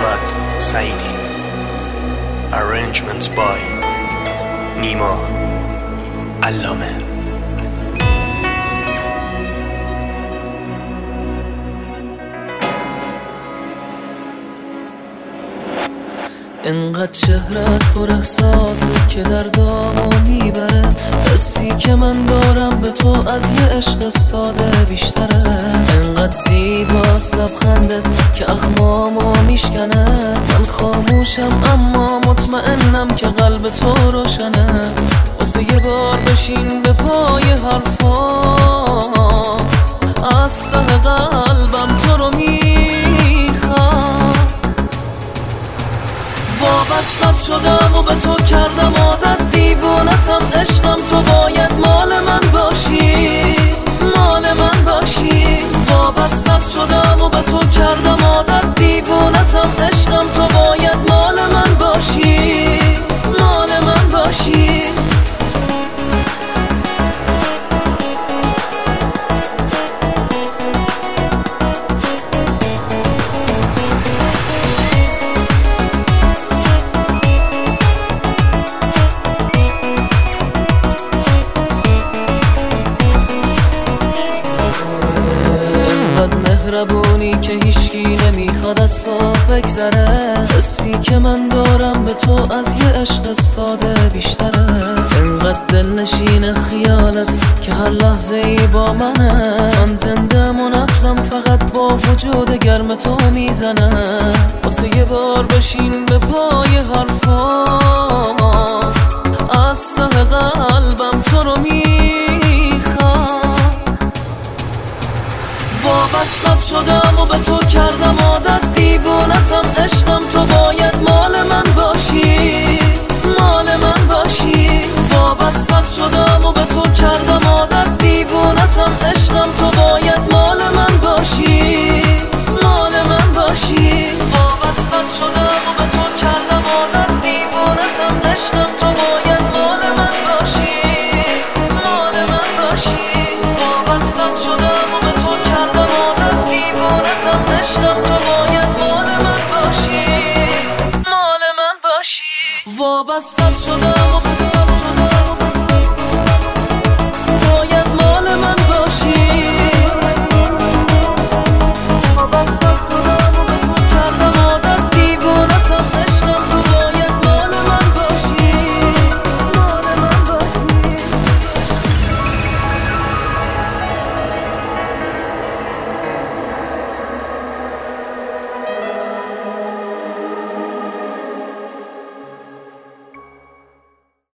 احمد سعیدی Arrangements by نیما علامه انقدر چهره پر احساسه که در دامو می‌بره. حسی که من دارم به تو از یه عشق ساده بیشتره. انقدر زیباس لبخندت که اخمامو میشکنه. من خاموشم اما مطمئنم که قلب تو روشنه. واسه یه بار بشین به پای حرفا. از قلبم تو رو وابستت شدم و به تو کردم عادت. دیوونتم عشقم تو باید مال من مهربونی که هیچکی نمی‌خواد از تو بگذره. حسی که من دارم به تو از یه عشق ساده بیشتره. انقدر دل خیالت که هر لحظه ای با منه. من زنده فقط با وجود گرم تو می‌زنه. واسه یه بار بشین به پای حرفا. شدم و به تو کردم عادت. basta solo